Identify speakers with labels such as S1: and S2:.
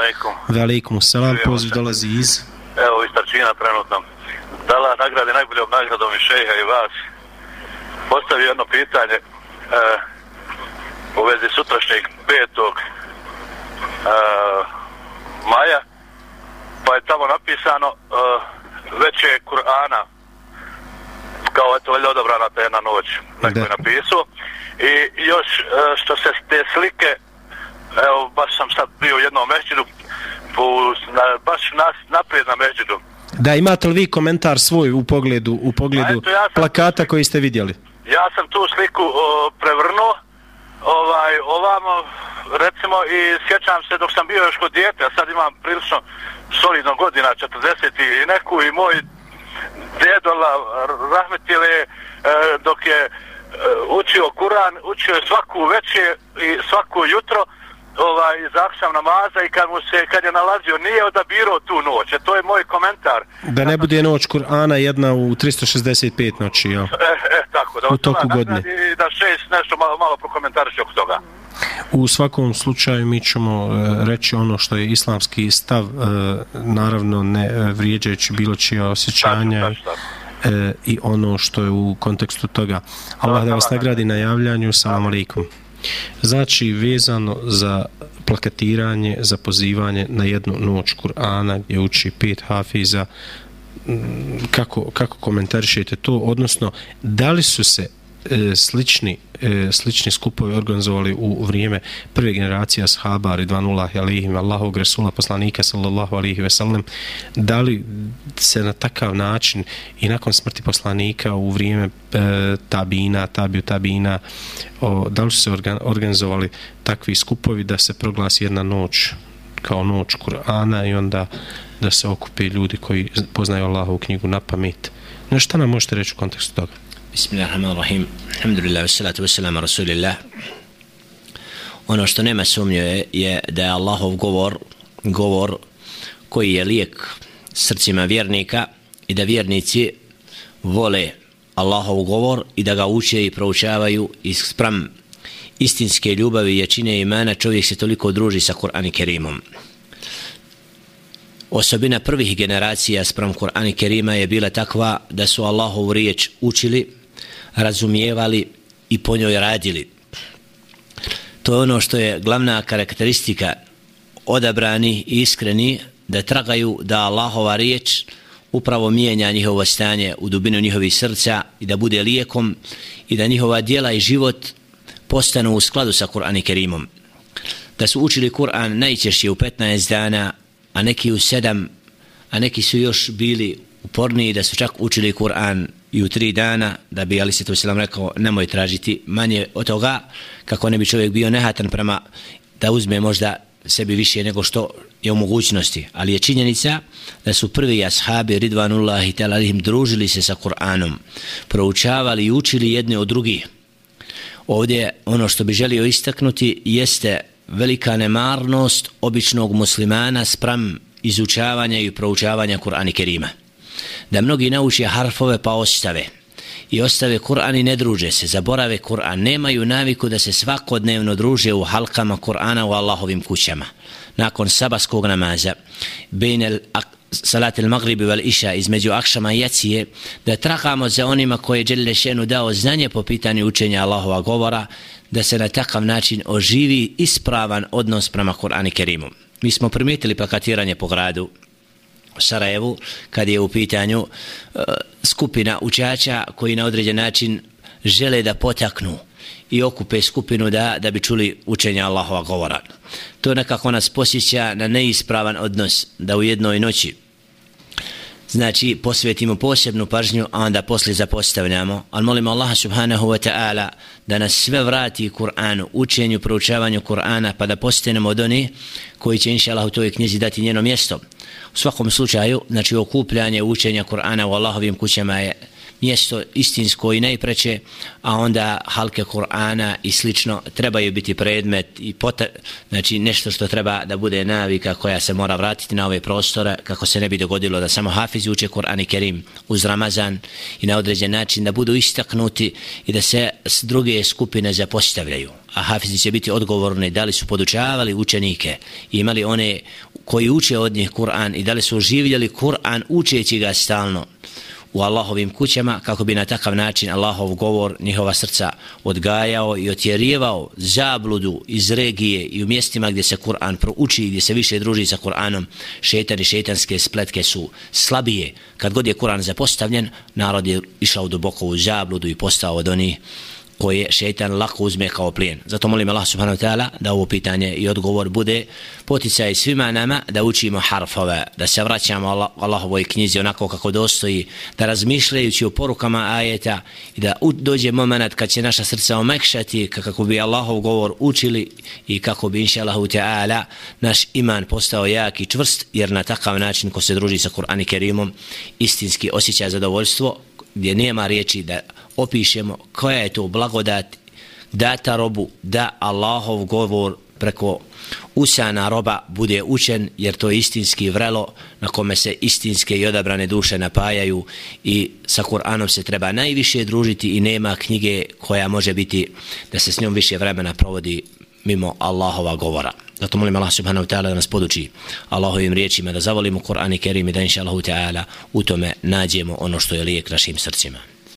S1: alaikum.
S2: Velikum salam, poziv dolazi iz...
S1: Evo, iz Tarčina trenutno. Dala nagrade najboljom nagradom i šeha i vas. Postavi jedno pitanje e, u vezi sutrašnjeg petog e, maja. Pa je tamo napisano e, veće Kur'ana kao eto valjda odobrana ta jedna noć neko je napisao i još e, što se te slike evo baš sam sad bio u jednom mešćidu u, na, baš nas, naprijed na mešćidu
S2: Da, imate li vi komentar svoj u pogledu, u pogledu eto, ja sam, plakata koji ste vidjeli?
S1: Ja sam tu sliku o, prevrnuo, ovaj, ovamo, recimo, i sjećam se dok sam bio još kod djete, a sad imam prilično solidno godina, 40 i neku, i moj dedola rahmetile e, dok je e, učio Kur'an, učio je svaku večer i svaku jutro ovaj, iz akšam namaza i kad, mu se, kad je nalazio nije odabirao tu noć. E, to je moj komentar.
S2: Da ne bude noć Kur'ana jedna u 365 noći, jel?
S1: E, e, tako, da
S2: u toku godine.
S1: Da šest nešto malo, malo prokomentariš oko toga.
S2: U svakom slučaju mi ćemo uh, reći ono što je islamski stav, uh, naravno ne uh, vrijeđajući bilo čije osjećanja tačno, tačno. Uh, i ono što je u kontekstu toga. Allah da vas nagradi na javljanju. Salam alaikum. Znači, vezano za plakatiranje, za pozivanje na jednu noć Kur'ana gdje uči pet hafiza, kako, kako komentarišete to, odnosno, da li su se e, slični e, slični skupovi organizovali u vrijeme prve generacije ashaba ridvanullahi alihim Allahog Resula poslanika sallallahu alihi veselem da li se na takav način i nakon smrti poslanika u vrijeme e, tabina, tabiju tabina o, da li su se organ, organizovali takvi skupovi da se proglasi jedna noć kao noć Kur'ana i onda da se okupe ljudi koji poznaju Allahovu knjigu na pamet. No šta nam možete reći u kontekstu toga?
S3: Bismillahirrahmanirrahim. Alhamdulillah, على رسول الله Ono što nema sumnje je, je da je Allahov govor, govor koji je lijek srcima vjernika i da vjernici vole Allahov govor i da ga uče i proučavaju i sprem istinske ljubavi i jačine imana čovjek se toliko druži sa Kur'an i Kerimom. Osobina prvih generacija sprem Kur'an i Kerima je bila takva da su Allahov riječ učili razumijevali i po njoj radili. To je ono što je glavna karakteristika odabrani i iskreni da tragaju da Allahova riječ upravo mijenja njihovo stanje u dubinu njihovih srca i da bude lijekom i da njihova dijela i život postanu u skladu sa Kur'an i Kerimom. Da su učili Kur'an najčešće u 15 dana, a neki u 7, a neki su još bili uporniji da su čak učili Kur'an i u tri dana da bi Ali Svetu Selam rekao nemoj tražiti manje od toga kako ne bi čovjek bio nehatan prema da uzme možda sebi više nego što je u mogućnosti. Ali je činjenica da su prvi ashabi Ridvanullah i Talalihim družili se sa Kur'anom proučavali i učili jedne od drugih. Ovdje ono što bi želio istaknuti jeste velika nemarnost običnog muslimana spram izučavanja i proučavanja Kur'ana Kerima da mnogi nauče harfove pa ostave i ostave Kur'an i ne druže se, zaborave Kur'an, nemaju naviku da se svakodnevno druže u halkama Kur'ana u Allahovim kućama. Nakon sabaskog namaza, bejne salat il magribi val iša između akšama i jacije, da trakamo za onima koje je šenu dao znanje po pitanju učenja Allahova govora, da se na takav način oživi ispravan odnos prema Kur'an i Kerimu. Mi smo primijetili plakatiranje po gradu, Sarajevu kad je u pitanju e, skupina učača koji na određen način žele da potaknu i okupe skupinu da da bi čuli učenja Allahova govora. To nekako nas posjeća na neispravan odnos da u jednoj noći znači posvetimo posebnu pažnju a onda poslije zapostavljamo. Ali molimo Allaha subhanahu wa ta'ala da nas sve vrati Kur'anu učenju, proučavanju Kur'ana pa da postanemo od onih koji će inša Allah u toj knjizi dati njeno mjesto. U svakom slučaju znači okupljanje učenja Kur'ana u Allahovim kućama je mjesto istinsko i najpreće, a onda halke Kur'ana i slično trebaju biti predmet i pota, znači nešto što treba da bude navika koja se mora vratiti na ove prostore kako se ne bi dogodilo da samo hafizi uče Kur'an i Kerim uz Ramazan i na određen način da budu istaknuti i da se s druge skupine zapostavljaju. A hafizi će biti odgovorni da li su podučavali učenike i imali one koji uče od njih Kur'an i da li su oživljali Kur'an učeći ga stalno u Allahovim kućama kako bi na takav način Allahov govor njihova srca odgajao i otjerivao zabludu iz regije i u mjestima gdje se Kur'an prouči gdje se više druži sa Kur'anom šetan i šetanske spletke su slabije. Kad god je Kur'an zapostavljen narod je išao duboko u zabludu i postao od onih koje šeitan lako uzme kao plijen. Zato molim Allah subhanahu wa ta'ala da ovo pitanje i odgovor bude poticaj svima nama da učimo harfove, da se vraćamo Allah, Allahovoj knjizi onako kako dostoji, da razmišljajući o porukama ajeta i da dođe moment kad će naša srca omekšati kako bi Allahov govor učili i kako bi inša Allahu ta'ala naš iman postao jak i čvrst jer na takav način ko se druži sa Kur'an i Kerimom istinski osjeća zadovoljstvo gdje nema riječi da opišemo koja je to blagodat data robu da Allahov govor preko usana roba bude učen jer to je istinski vrelo na kome se istinske i odabrane duše napajaju i sa Kur'anom se treba najviše družiti i nema knjige koja može biti da se s njom više vremena provodi mimo Allahova govora. Zato molim Allah subhanahu ta'ala da nas poduči Allahovim riječima da zavolimo Kur'an i Kerim i da inša Allahu ta'ala u tome nađemo ono što je lijek našim srcima.